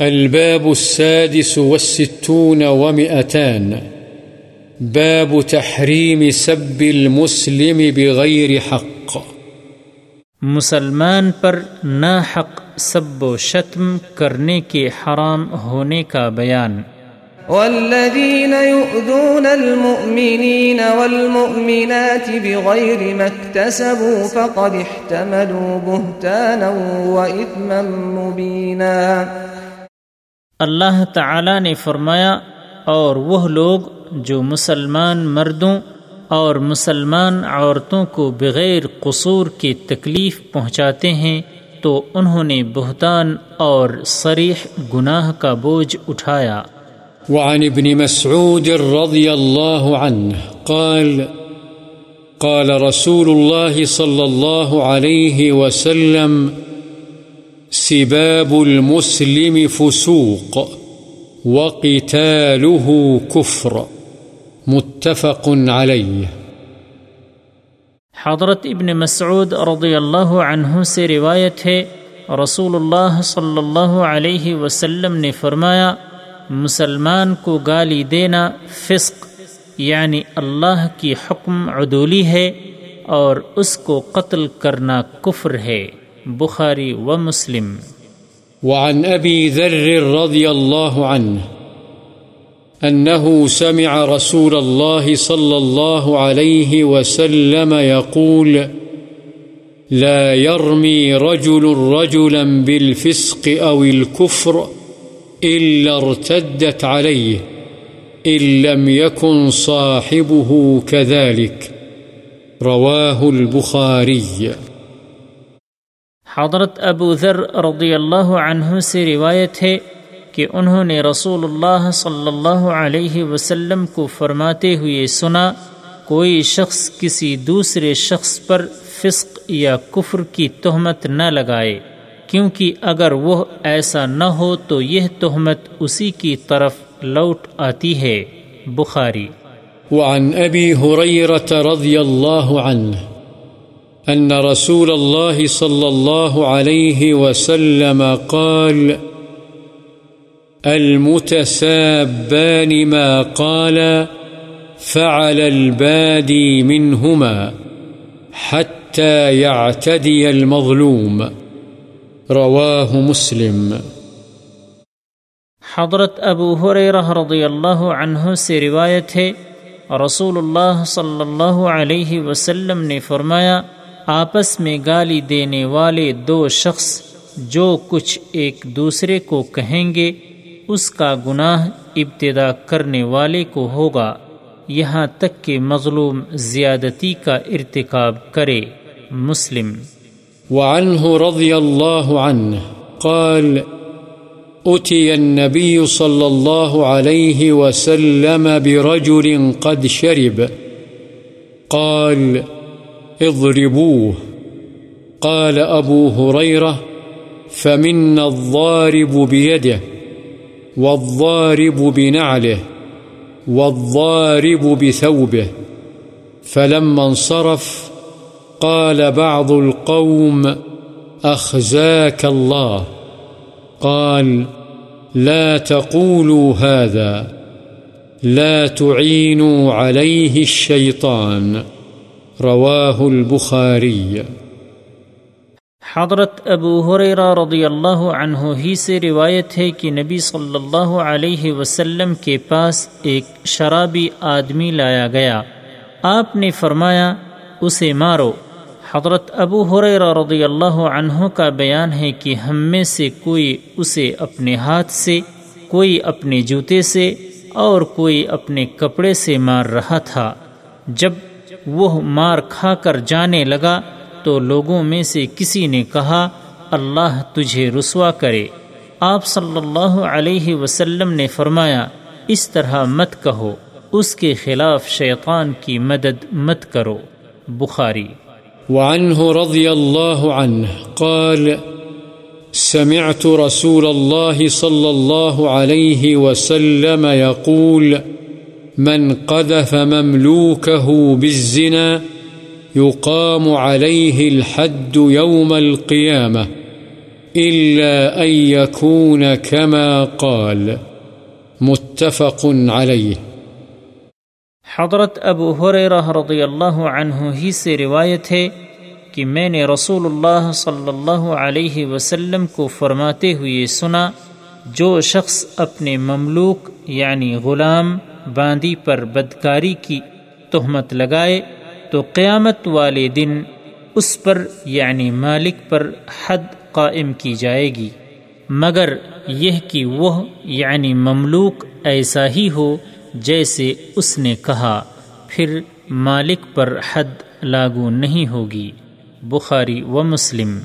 الباب السادس والستون ومئتان. باب تحريم سب المسلم بغير حق. مسلمان پر ناحق سب و شتم کرنے کے حرام ہونے کا بیان. والذين يؤذون المؤمنين والمؤمنات بغير ما اكتسبوا فقد احتملوا بهتانا وإثما مبينا اللہ تعالی نے فرمایا، اور وہ لوگ جو مسلمان مردوں اور مسلمان عورتوں کو بغیر قصور کے تکلیف پہنچاتے ہیں، تو انہوں نے بہتان اور صریح گناہ کا بوجھ اٹھایا۔ وعن ابن مسعود رضي الله عنه قال قال رسول الله صلى الله عليه وسلم سباب المسلم فسوق وقتاله كفر. متفق عليه. حضرت ابن مسعود رضی اللہ عنہ سے روایت ہے رسول اللہ صلی اللہ علیہ وسلم نے فرمایا، مسلمان کو گالی دینا فسق یعنی اللہ کی حکم عدولی ہے اور اس کو قتل کرنا کفر ہے۔ بخاری و مسلم۔ وعن أبي ذر رضي الله عنه أنه سمع رسول الله صلى الله عليه وسلم يقول لا يرمي رجل رجلا بالفسق أو الكفر إلا ارتدت عليه إن لم يكن صاحبه كذلك رواه البخاري حضرت ابو ذر رضی اللہ عنہ سے روایت ہے کہ انہوں نے رسول اللہ صلی اللہ علیہ وسلم کو فرماتے ہوئے سنا، کوئی شخص کسی دوسرے شخص پر فسق یا کفر کی تہمت نہ لگائے، کیونکہ اگر وہ ایسا نہ ہو تو یہ تہمت اسی کی طرف لوٹ آتی ہے۔ بخاری۔ وعن أبي هريرة رضي الله أن رسول الله صلى الله عليه وسلم قال، المتسابان ما قال، فعل البادي منهما حتى يعتدي المظلوم. رواه مسلم. حضرت ابو حریرہ رضی اللہ عنہ سے روایت ہے، رسول اللہ صلی اللہ علیہ وسلم نے فرمایا آپس میں گالی دینے والے دو شخص جو کچھ ایک دوسرے کو کہیں گے، اس کا گناہ ابتدا کرنے والے کو ہوگا۔ یہاں تک کہ مظلوم زیادتی کا ارتکاب کرے۔ مسلم۔ وعنه رضي الله عنه قال أتي النبي صلى الله عليه وسلم برجل قد شرب قال اضربوه. قال أبو هريرة فمنا الضارب بيده، والضارب بنعله، والضارب بثوبه. فلما انصرف قال بعض القوم أخزاك الله. قال لا تقولوا هذا، لا تعينوا عليه الشيطان. رواه البخاري حضرت ابو حریرہ رضی اللہ عنہ ہی سے روایت ہے کہ نبی صلی اللہ علیہ وسلم کے پاس ایک شرابی آدمی لایا گیا۔ آپ نے فرمایا، اسے مارو۔ حضرت ابو حریرہ رضی اللہ عنہ کا بیان ہے کہ ہم میں سے کوئی اسے اپنے ہاتھ سے، کوئی اپنے جوتے سے اور کوئی اپنے کپڑے سے مار رہا تھا۔ جب وہ مار کھا کر جانے لگا تو لوگوں میں سے کسی نے کہا، اللہ تجھے رسوا کرے۔ آپ صلی اللہ علیہ وسلم نے فرمایا، اس طرح مت کہو، اس کے خلاف شیطان کی مدد مت کرو۔ بخاری۔ وعنه رضي الله عنه قال، سمعت رسول الله صلى الله عليه وسلم يقول من قذف مملوكه بالزنا يقام عليه الحد يوم القيامة إلا أن يكون كما قال. متفق عليه. حضرت ابو حریرہ رضی اللہ عنہ ہی سے روایت ہے کہ میں نے رسول اللہ صلی اللہ علیہ وسلم کو فرماتے ہوئے سنا، جو شخص اپنے مملوک یعنی غلام باندی پر بدکاری کی تہمت لگائے تو قیامت والے دن اس پر یعنی مالک پر حد قائم کی جائے گی۔ مگر یہ کہ وہ یعنی مملوک ایسا ہی ہو جیسے اس نے کہا، پھر مالک پر حد لاگو نہیں ہوگی۔ بخاری و مسلم۔